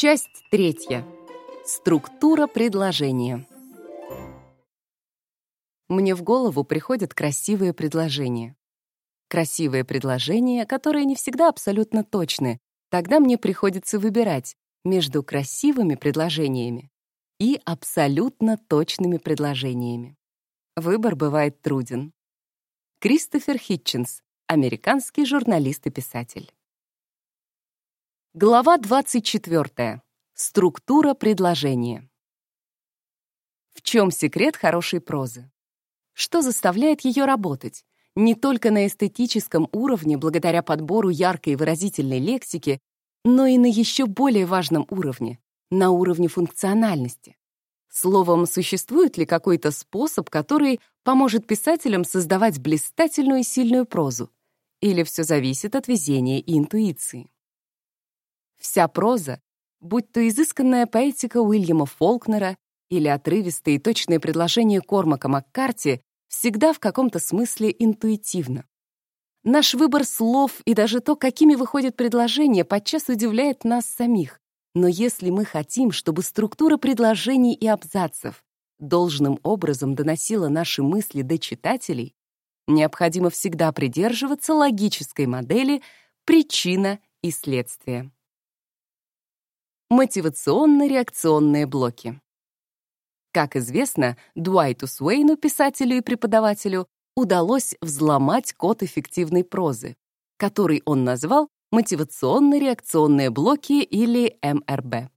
Часть третья. Структура предложения. Мне в голову приходят красивые предложения. Красивые предложения, которые не всегда абсолютно точны. Тогда мне приходится выбирать между красивыми предложениями и абсолютно точными предложениями. Выбор бывает труден. Кристофер Хитченс, американский журналист и писатель. Глава 24. Структура предложения. В чем секрет хорошей прозы? Что заставляет ее работать? Не только на эстетическом уровне, благодаря подбору яркой и выразительной лексики, но и на еще более важном уровне, на уровне функциональности. Словом, существует ли какой-то способ, который поможет писателям создавать блистательную и сильную прозу? Или все зависит от везения и интуиции? Вся проза, будь то изысканная поэтика Уильяма Фолкнера или отрывистые и точные предложения Кормака Маккарти, всегда в каком-то смысле интуитивна. Наш выбор слов и даже то, какими выходят предложения, подчас удивляет нас самих. Но если мы хотим, чтобы структура предложений и абзацев должным образом доносила наши мысли до читателей, необходимо всегда придерживаться логической модели «причина и следствие». Мотивационно-реакционные блоки. Как известно, Дуайту Суэйну, писателю и преподавателю, удалось взломать код эффективной прозы, который он назвал мотивационно-реакционные блоки или МРБ.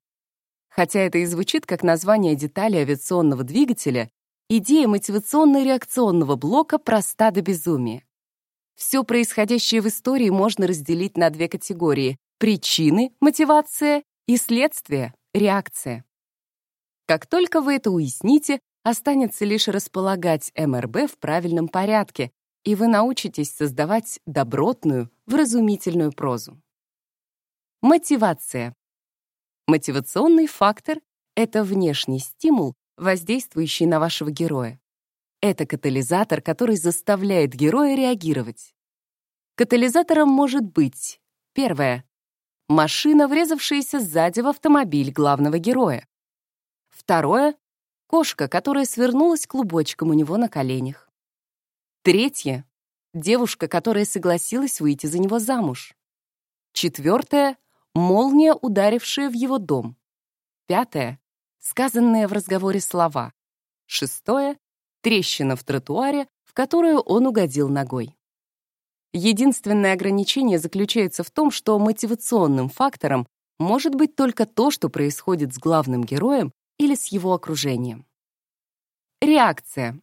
Хотя это и звучит как название детали авиационного двигателя, идея мотивационно-реакционного блока проста до безумия. Все происходящее в истории можно разделить на две категории — причины, мотивация и следствие — реакция. Как только вы это уясните, останется лишь располагать МРБ в правильном порядке, и вы научитесь создавать добротную, вразумительную прозу. Мотивация. Мотивационный фактор — это внешний стимул, воздействующий на вашего героя. Это катализатор, который заставляет героя реагировать. Катализатором может быть первое машина, врезавшаяся сзади в автомобиль главного героя. Второе — кошка, которая свернулась клубочком у него на коленях. Третье — девушка, которая согласилась выйти за него замуж. Четвертое — молния, ударившая в его дом. Пятое — сказанные в разговоре слова. Шестое — трещина в тротуаре, в которую он угодил ногой. Единственное ограничение заключается в том, что мотивационным фактором может быть только то, что происходит с главным героем или с его окружением. Реакция.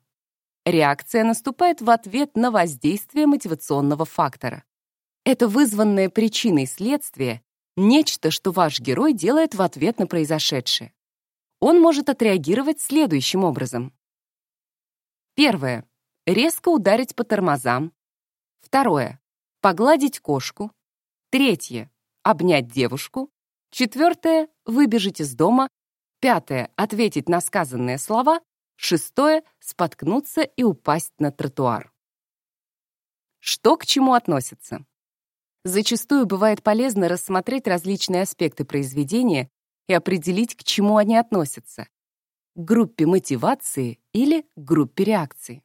Реакция наступает в ответ на воздействие мотивационного фактора. Это вызванное причиной следствие, нечто, что ваш герой делает в ответ на произошедшее. Он может отреагировать следующим образом. Первое. Резко ударить по тормозам, Второе — погладить кошку. Третье — обнять девушку. Четвертое — выбежать из дома. Пятое — ответить на сказанные слова. Шестое — споткнуться и упасть на тротуар. Что к чему относится? Зачастую бывает полезно рассмотреть различные аспекты произведения и определить, к чему они относятся — к группе мотивации или группе реакции.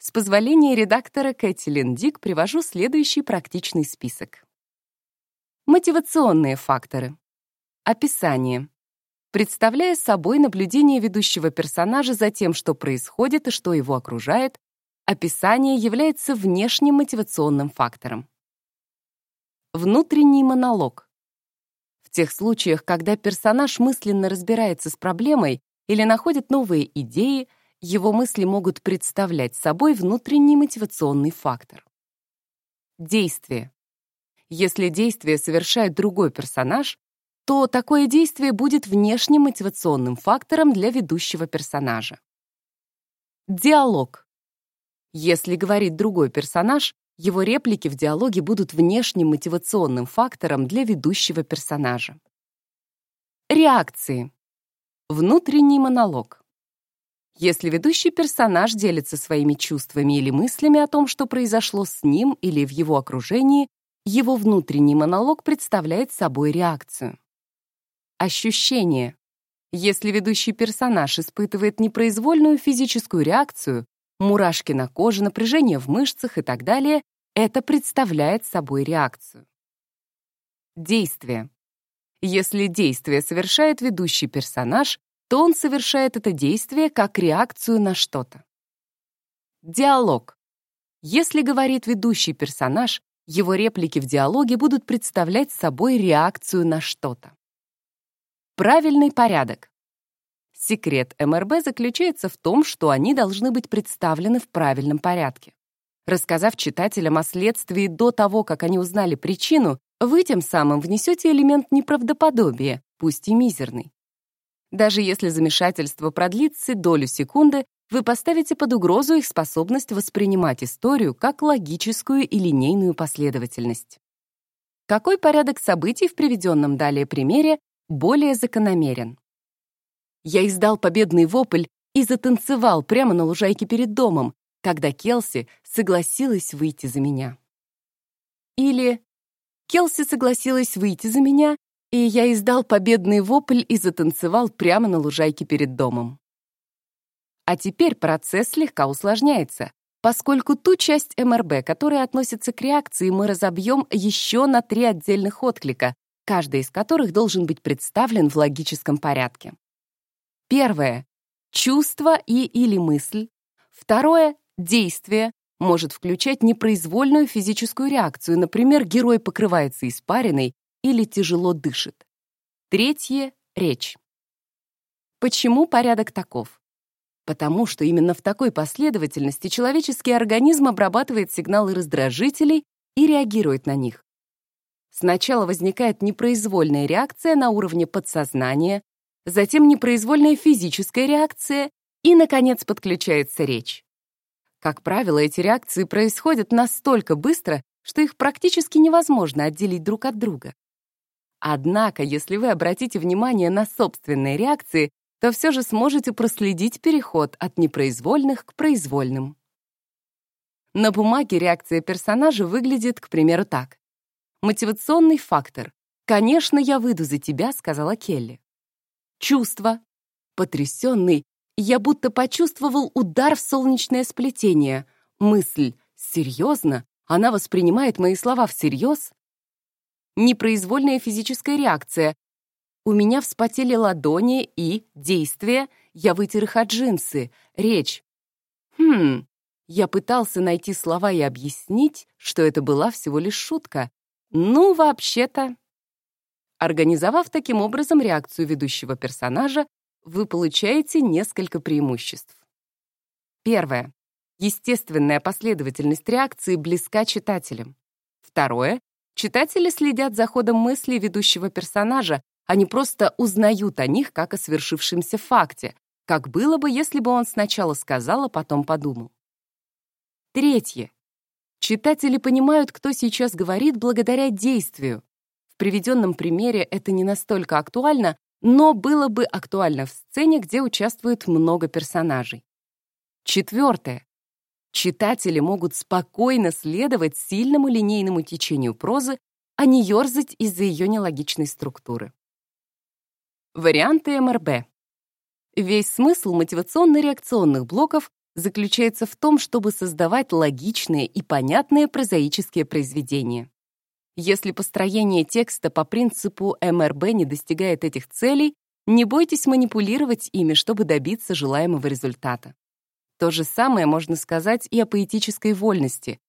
С позволения редактора Кэтлин Дик привожу следующий практичный список. Мотивационные факторы. Описание. Представляя собой наблюдение ведущего персонажа за тем, что происходит и что его окружает, описание является внешним мотивационным фактором. Внутренний монолог. В тех случаях, когда персонаж мысленно разбирается с проблемой или находит новые идеи, его мысли могут представлять собой внутренний мотивационный фактор. Действие. Если действие совершает другой персонаж, то такое действие будет внешним мотивационным фактором для ведущего персонажа. Диалог. Если говорит другой персонаж, его реплики в диалоге будут внешним мотивационным фактором для ведущего персонажа. Реакции. Внутренний монолог. Если ведущий персонаж делится своими чувствами или мыслями о том, что произошло с ним или в его окружении, его внутренний монолог представляет собой реакцию. ощущение. Если ведущий персонаж испытывает непроизвольную физическую реакцию, мурашки на коже, напряжение в мышцах и так далее, это представляет собой реакцию. Действие. Если действие совершает ведущий персонаж, то он совершает это действие как реакцию на что-то. Диалог. Если говорит ведущий персонаж, его реплики в диалоге будут представлять собой реакцию на что-то. Правильный порядок. Секрет МРБ заключается в том, что они должны быть представлены в правильном порядке. Рассказав читателям о следствии до того, как они узнали причину, вы тем самым внесете элемент неправдоподобия, пусть и мизерный. Даже если замешательство продлится долю секунды, вы поставите под угрозу их способность воспринимать историю как логическую и линейную последовательность. Какой порядок событий в приведенном далее примере более закономерен? Я издал победный вопль и затанцевал прямо на лужайке перед домом, когда Келси согласилась выйти за меня. Или Келси согласилась выйти за меня, и я издал победный вопль и затанцевал прямо на лужайке перед домом. А теперь процесс слегка усложняется, поскольку ту часть МРБ, которая относится к реакции, мы разобьем еще на три отдельных отклика, каждый из которых должен быть представлен в логическом порядке. Первое — чувство и или мысль. Второе Действие может включать непроизвольную физическую реакцию, например, герой покрывается испариной или тяжело дышит. Третье — речь. Почему порядок таков? Потому что именно в такой последовательности человеческий организм обрабатывает сигналы раздражителей и реагирует на них. Сначала возникает непроизвольная реакция на уровне подсознания, затем непроизвольная физическая реакция и, наконец, подключается речь. Как правило, эти реакции происходят настолько быстро, что их практически невозможно отделить друг от друга. Однако, если вы обратите внимание на собственные реакции, то все же сможете проследить переход от непроизвольных к произвольным. На бумаге реакция персонажа выглядит, к примеру, так. Мотивационный фактор. «Конечно, я выйду за тебя», — сказала Келли. Чувство. Потрясенный я будто почувствовал удар в солнечное сплетение. Мысль «Серьезно? Она воспринимает мои слова всерьез?» Непроизвольная физическая реакция. У меня вспотели ладони и действие. Я вытер их от джинсы. Речь. Хм. Я пытался найти слова и объяснить, что это была всего лишь шутка. Ну, вообще-то. Организовав таким образом реакцию ведущего персонажа, вы получаете несколько преимуществ. Первое. Естественная последовательность реакции близка читателям. Второе. Читатели следят за ходом мысли ведущего персонажа, они просто узнают о них как о свершившемся факте, как было бы, если бы он сначала сказал, а потом подумал. Третье. Читатели понимают, кто сейчас говорит благодаря действию. В приведенном примере это не настолько актуально, но было бы актуально в сцене, где участвует много персонажей. Четвертое. Читатели могут спокойно следовать сильному линейному течению прозы, а не ерзать из-за ее нелогичной структуры. Варианты МРБ. Весь смысл мотивационно-реакционных блоков заключается в том, чтобы создавать логичные и понятные прозаические произведения. Если построение текста по принципу МРБ не достигает этих целей, не бойтесь манипулировать ими, чтобы добиться желаемого результата. То же самое можно сказать и о поэтической вольности.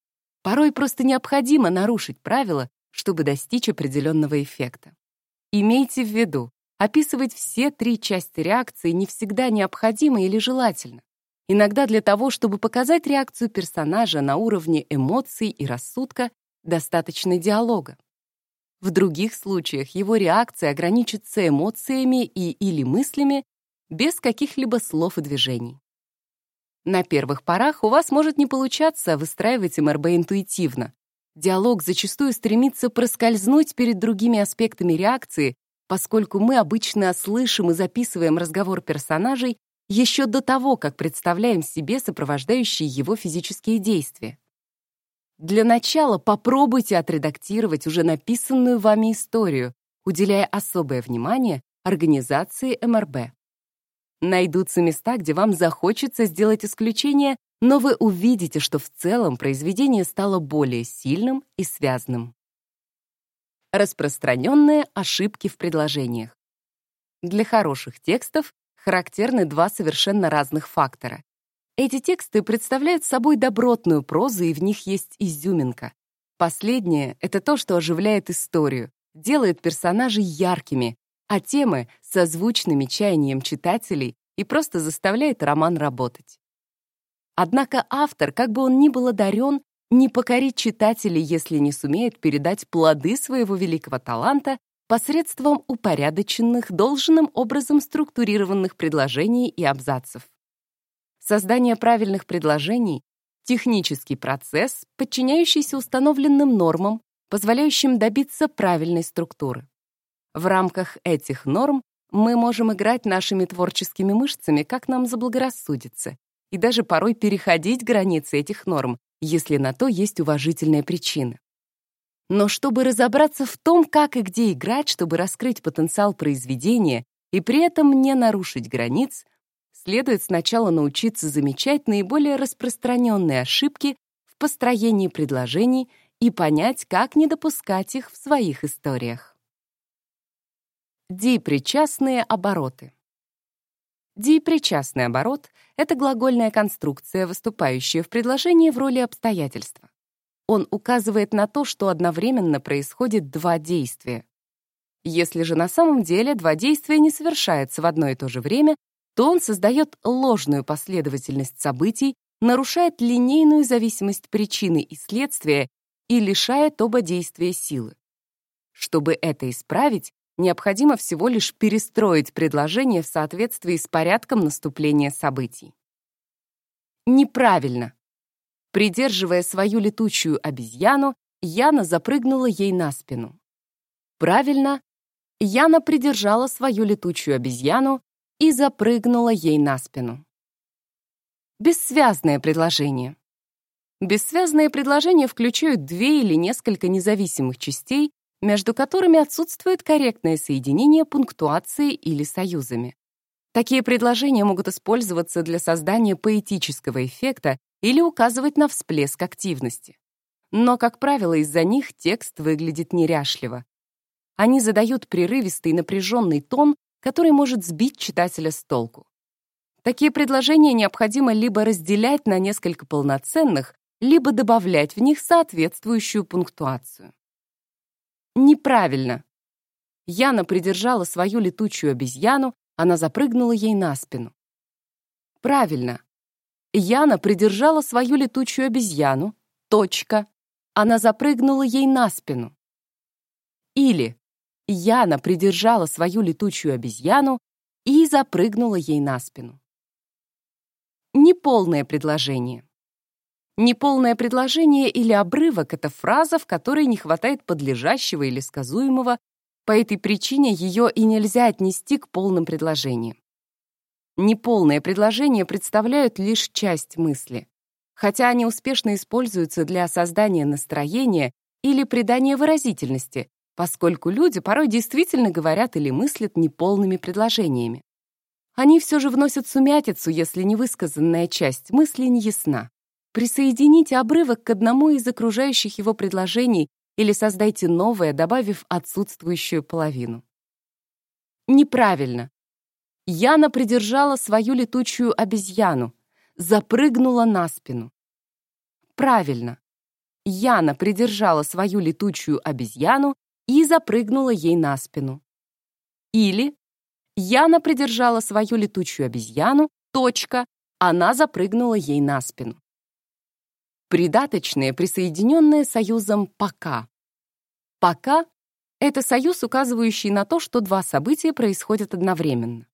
Порой просто необходимо нарушить правила, чтобы достичь определенного эффекта. Имейте в виду, описывать все три части реакции не всегда необходимо или желательно. Иногда для того, чтобы показать реакцию персонажа на уровне эмоций и рассудка, достаточно диалога. В других случаях его реакция ограничится эмоциями и или мыслями без каких-либо слов и движений. На первых порах у вас может не получаться выстраивать МРБ интуитивно. Диалог зачастую стремится проскользнуть перед другими аспектами реакции, поскольку мы обычно слышим и записываем разговор персонажей еще до того, как представляем себе сопровождающие его физические действия. Для начала попробуйте отредактировать уже написанную вами историю, уделяя особое внимание организации МРБ. Найдутся места, где вам захочется сделать исключение, но вы увидите, что в целом произведение стало более сильным и связанным. Распространенные ошибки в предложениях. Для хороших текстов характерны два совершенно разных фактора. Эти тексты представляют собой добротную прозу, и в них есть изюминка. Последнее — это то, что оживляет историю, делает персонажей яркими, а темы — созвучными чаянием читателей и просто заставляет роман работать. Однако автор, как бы он ни был одарен, не покорит читателей, если не сумеет передать плоды своего великого таланта посредством упорядоченных, должным образом структурированных предложений и абзацев. Создание правильных предложений — технический процесс, подчиняющийся установленным нормам, позволяющим добиться правильной структуры. В рамках этих норм мы можем играть нашими творческими мышцами, как нам заблагорассудится, и даже порой переходить границы этих норм, если на то есть уважительная причина. Но чтобы разобраться в том, как и где играть, чтобы раскрыть потенциал произведения и при этом не нарушить границ, следует сначала научиться замечать наиболее распространенные ошибки в построении предложений и понять, как не допускать их в своих историях. Дипричастные обороты. Дипричастный оборот — это глагольная конструкция, выступающая в предложении в роли обстоятельства. Он указывает на то, что одновременно происходит два действия. Если же на самом деле два действия не совершаются в одно и то же время, то он создает ложную последовательность событий, нарушает линейную зависимость причины и следствия и лишает оба действия силы. Чтобы это исправить, необходимо всего лишь перестроить предложение в соответствии с порядком наступления событий. Неправильно. Придерживая свою летучую обезьяну, Яна запрыгнула ей на спину. Правильно, Яна придержала свою летучую обезьяну и запрыгнула ей на спину. Бессвязное предложение. Бессвязные предложения включают две или несколько независимых частей, между которыми отсутствует корректное соединение пунктуации или союзами. Такие предложения могут использоваться для создания поэтического эффекта или указывать на всплеск активности. Но, как правило, из-за них текст выглядит неряшливо. Они задают прерывистый напряженный тон, который может сбить читателя с толку. Такие предложения необходимо либо разделять на несколько полноценных, либо добавлять в них соответствующую пунктуацию. Неправильно. Яна придержала свою летучую обезьяну, она запрыгнула ей на спину. Правильно. Яна придержала свою летучую обезьяну. Точка. Она запрыгнула ей на спину. Или Яна придержала свою летучую обезьяну и запрыгнула ей на спину. Неполное предложение. Неполное предложение или обрывок — это фраза, в которой не хватает подлежащего или сказуемого, по этой причине ее и нельзя отнести к полным предложениям. Неполные предложения представляют лишь часть мысли, хотя они успешно используются для создания настроения или придания выразительности, поскольку люди порой действительно говорят или мыслят неполными предложениями. Они все же вносят сумятицу, если невысказанная часть мысли не ясна. Присоедините обрывок к одному из окружающих его предложений или создайте новое, добавив отсутствующую половину. Неправильно. Яна придержала свою летучую обезьяну, запрыгнула на спину. Правильно. Яна придержала свою летучую обезьяну и запрыгнула ей на спину. Или Яна придержала свою летучую обезьяну, точка, она запрыгнула ей на спину. Придаточные, присоединенные союзом «пока». «Пока» — это союз, указывающий на то, что два события происходят одновременно.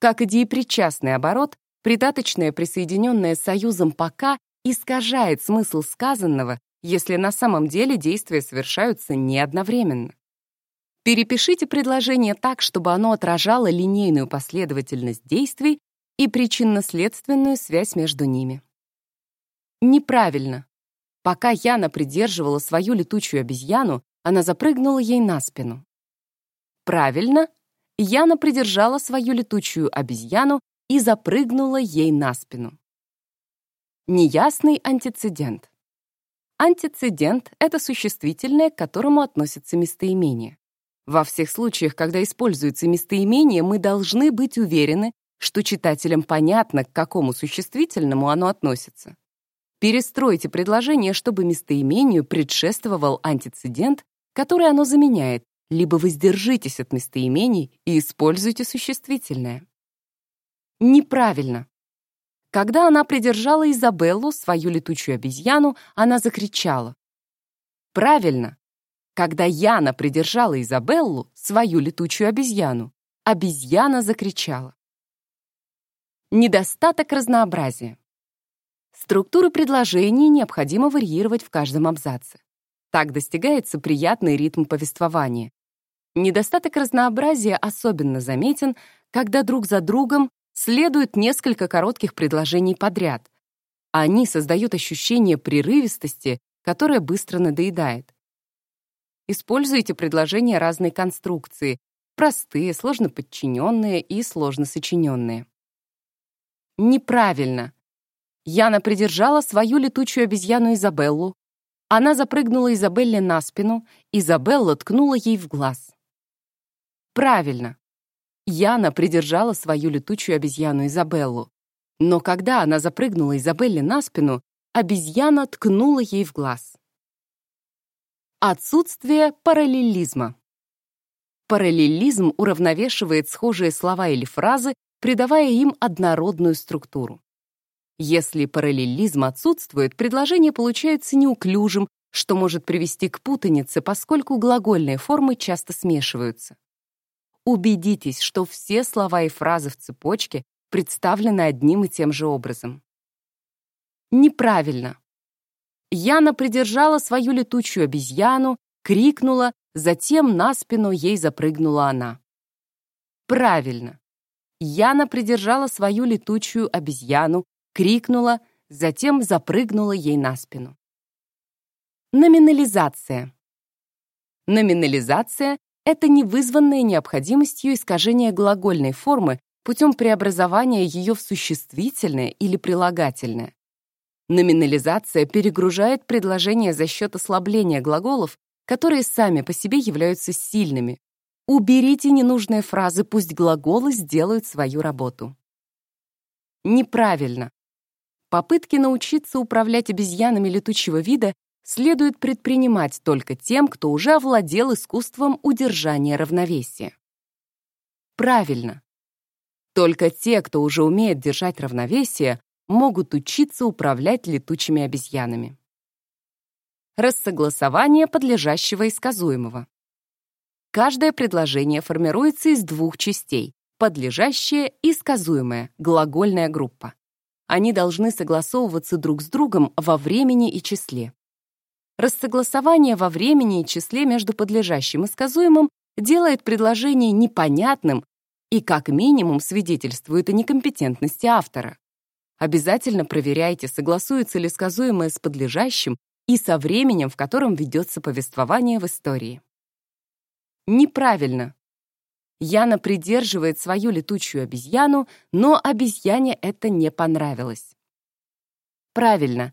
Как и деепричастный оборот, придаточное, присоединенное союзом «пока» искажает смысл сказанного, если на самом деле действия совершаются не одновременно. Перепишите предложение так, чтобы оно отражало линейную последовательность действий и причинно-следственную связь между ними. Неправильно. Пока Яна придерживала свою летучую обезьяну, она запрыгнула ей на спину. Правильно. Яна придержала свою летучую обезьяну и запрыгнула ей на спину. Неясный антицидент. Антицидент — это существительное, к которому относится местоимение. Во всех случаях, когда используется местоимение, мы должны быть уверены, что читателям понятно, к какому существительному оно относится. Перестройте предложение, чтобы местоимению предшествовал антицидент, который оно заменяет, либо воздержитесь от местоимений и используйте существительное. Неправильно. Когда она придержала Изабеллу, свою летучую обезьяну, она закричала. Правильно. Когда Яна придержала Изабеллу, свою летучую обезьяну, обезьяна закричала. Недостаток разнообразия. Структуру предложений необходимо варьировать в каждом абзаце. Так достигается приятный ритм повествования. Недостаток разнообразия особенно заметен, когда друг за другом следует несколько коротких предложений подряд. Они создают ощущение прерывистости, которое быстро надоедает. Используйте предложения разной конструкции, простые, сложно подчиненные и сложно сочиненные. Неправильно. Яна придержала свою летучую обезьяну Изабеллу. Она запрыгнула Изабелле на спину, Изабелла ткнула ей в глаз. Правильно. Яна придержала свою летучую обезьяну Изабеллу. Но когда она запрыгнула Изабелле на спину, обезьяна ткнула ей в глаз. Отсутствие параллелизма. Параллелизм уравновешивает схожие слова или фразы, придавая им однородную структуру. Если параллелизм отсутствует, предложение получается неуклюжим, что может привести к путанице, поскольку глагольные формы часто смешиваются. Убедитесь, что все слова и фразы в цепочке представлены одним и тем же образом. Неправильно. Яна придержала свою летучую обезьяну, крикнула, затем на спину ей запрыгнула она. Правильно. Яна придержала свою летучую обезьяну, крикнула, затем запрыгнула ей на спину. Номинализация. Номинализация — это невызванная необходимостью искажение глагольной формы путем преобразования ее в существительное или прилагательное. Номинализация перегружает предложение за счет ослабления глаголов, которые сами по себе являются сильными. Уберите ненужные фразы, пусть глаголы сделают свою работу. Неправильно. Попытки научиться управлять обезьянами летучего вида следует предпринимать только тем, кто уже овладел искусством удержания равновесия. Правильно. Только те, кто уже умеет держать равновесие, могут учиться управлять летучими обезьянами. Рассогласование подлежащего и сказуемого. Каждое предложение формируется из двух частей — подлежащее и сказуемое, глагольная группа. Они должны согласовываться друг с другом во времени и числе. Рассогласование во времени и числе между подлежащим и сказуемым делает предложение непонятным и, как минимум, свидетельствует о некомпетентности автора. Обязательно проверяйте, согласуется ли сказуемое с подлежащим и со временем, в котором ведется повествование в истории. Неправильно. Яна придерживает свою летучую обезьяну, но обезьяне это не понравилось. Правильно.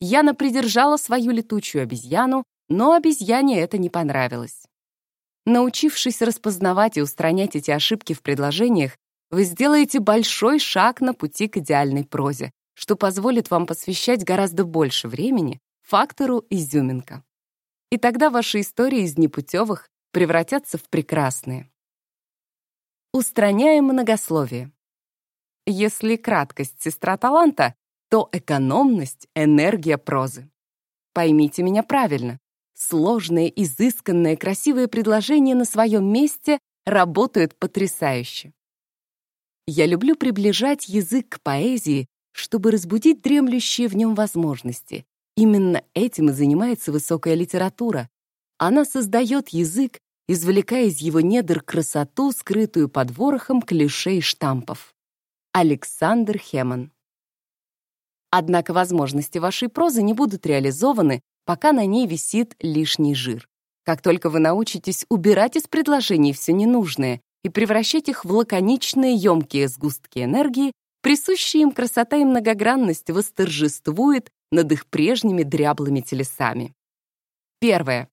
Яна придержала свою летучую обезьяну, но обезьяне это не понравилось. Научившись распознавать и устранять эти ошибки в предложениях, вы сделаете большой шаг на пути к идеальной прозе, что позволит вам посвящать гораздо больше времени фактору изюминка. И тогда ваши истории из непутевых превратятся в прекрасные. Устраняем многословие. Если краткость — сестра таланта, то экономность — энергия прозы. Поймите меня правильно. Сложные, изысканные, красивые предложения на своем месте работают потрясающе. Я люблю приближать язык к поэзии, чтобы разбудить дремлющие в нем возможности. Именно этим и занимается высокая литература. Она создает язык, извлекая из его недр красоту, скрытую под ворохом клише штампов. Александр Хеман. Однако возможности вашей прозы не будут реализованы, пока на ней висит лишний жир. Как только вы научитесь убирать из предложений все ненужное и превращать их в лаконичные, емкие сгустки энергии, присущая им красота и многогранность восторжествует над их прежними дряблыми телесами. Первое.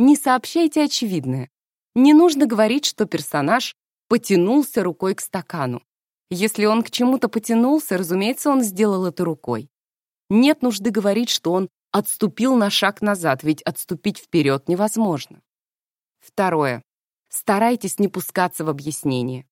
Не сообщайте очевидное. Не нужно говорить, что персонаж потянулся рукой к стакану. Если он к чему-то потянулся, разумеется, он сделал это рукой. Нет нужды говорить, что он отступил на шаг назад, ведь отступить вперед невозможно. Второе. Старайтесь не пускаться в объяснение.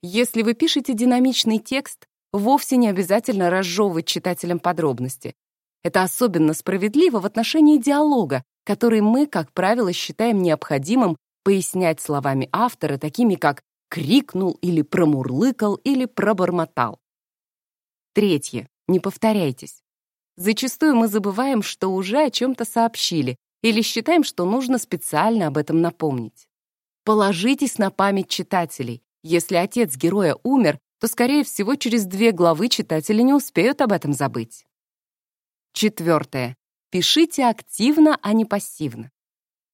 Если вы пишете динамичный текст, вовсе не обязательно разжевывать читателям подробности. Это особенно справедливо в отношении диалога, который мы, как правило, считаем необходимым пояснять словами автора, такими как «крикнул» или «промурлыкал» или «пробормотал». Третье. Не повторяйтесь. Зачастую мы забываем, что уже о чем-то сообщили, или считаем, что нужно специально об этом напомнить. Положитесь на память читателей. Если отец героя умер, то, скорее всего, через две главы читатели не успеют об этом забыть. Четвертое. Пишите активно, а не пассивно.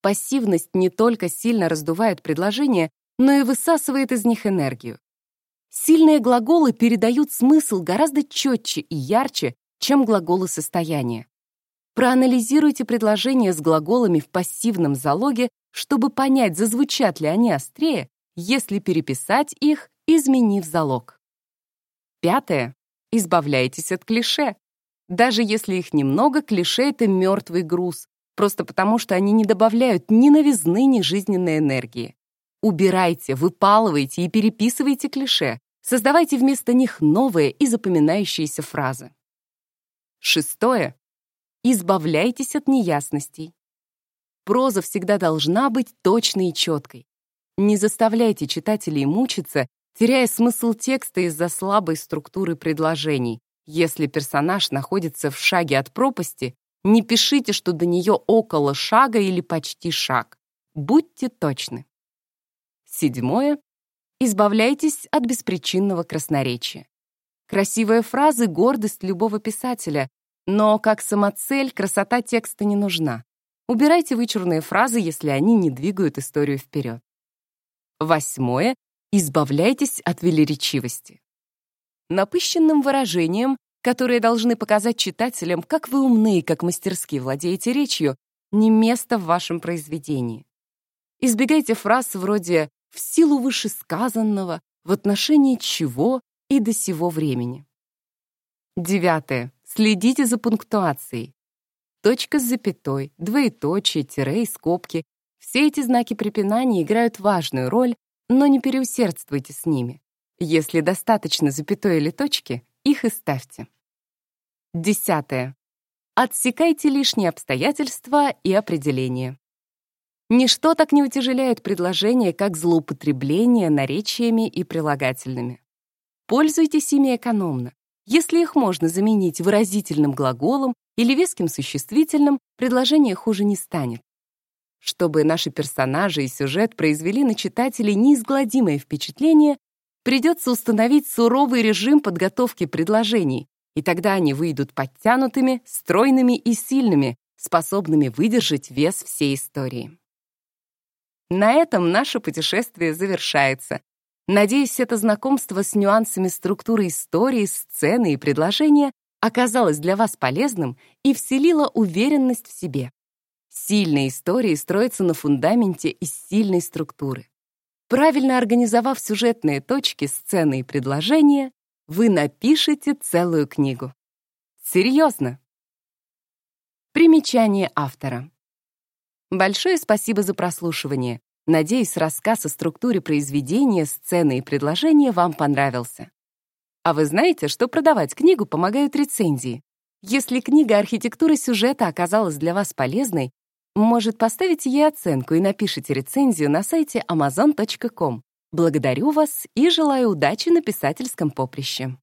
Пассивность не только сильно раздувает предложения, но и высасывает из них энергию. Сильные глаголы передают смысл гораздо четче и ярче, чем глаголы состояния. Проанализируйте предложения с глаголами в пассивном залоге, чтобы понять, зазвучат ли они острее, если переписать их, изменив залог. Пятое. Избавляйтесь от клише. Даже если их немного, клише — это мертвый груз, просто потому что они не добавляют ни новизны, ни жизненной энергии. Убирайте, выпалывайте и переписывайте клише, создавайте вместо них новые и запоминающиеся фразы. Шестое. Избавляйтесь от неясностей. Проза всегда должна быть точной и четкой. Не заставляйте читателей мучиться, теряя смысл текста из-за слабой структуры предложений. Если персонаж находится в шаге от пропасти, не пишите, что до нее около шага или почти шаг. Будьте точны. Седьмое. Избавляйтесь от беспричинного красноречия. Красивые фразы — гордость любого писателя, но как самоцель красота текста не нужна. Убирайте вычурные фразы, если они не двигают историю вперед. Восьмое. Избавляйтесь от велеречивости напыщенным выражением, которые должны показать читателям, как вы умны и как мастерски владеете речью, не место в вашем произведении. Избегайте фраз вроде «в силу вышесказанного», «в отношении чего» и «до сего времени». Девятое. Следите за пунктуацией. Точка с запятой, двоеточие, тире и скобки. Все эти знаки препинания играют важную роль, но не переусердствуйте с ними. Если достаточно запятой или точки, их и ставьте. Десятое. Отсекайте лишние обстоятельства и определения. Ничто так не утяжеляет предложение, как злоупотребление наречиями и прилагательными. Пользуйтесь ими экономно. Если их можно заменить выразительным глаголом или веским существительным, предложение хуже не станет. Чтобы наши персонажи и сюжет произвели на читателей неизгладимое впечатление, придется установить суровый режим подготовки предложений, и тогда они выйдут подтянутыми, стройными и сильными, способными выдержать вес всей истории. На этом наше путешествие завершается. Надеюсь, это знакомство с нюансами структуры истории, сцены и предложения оказалось для вас полезным и вселило уверенность в себе. Сильные истории строятся на фундаменте из сильной структуры. Правильно организовав сюжетные точки, сцены и предложения, вы напишете целую книгу. Серьезно. Примечание автора. Большое спасибо за прослушивание. Надеюсь, рассказ о структуре произведения, сцены и предложения вам понравился. А вы знаете, что продавать книгу помогают рецензии? Если книга архитектуры сюжета оказалась для вас полезной, может, поставите ей оценку и напишите рецензию на сайте amazon.com. Благодарю вас и желаю удачи на писательском поприще.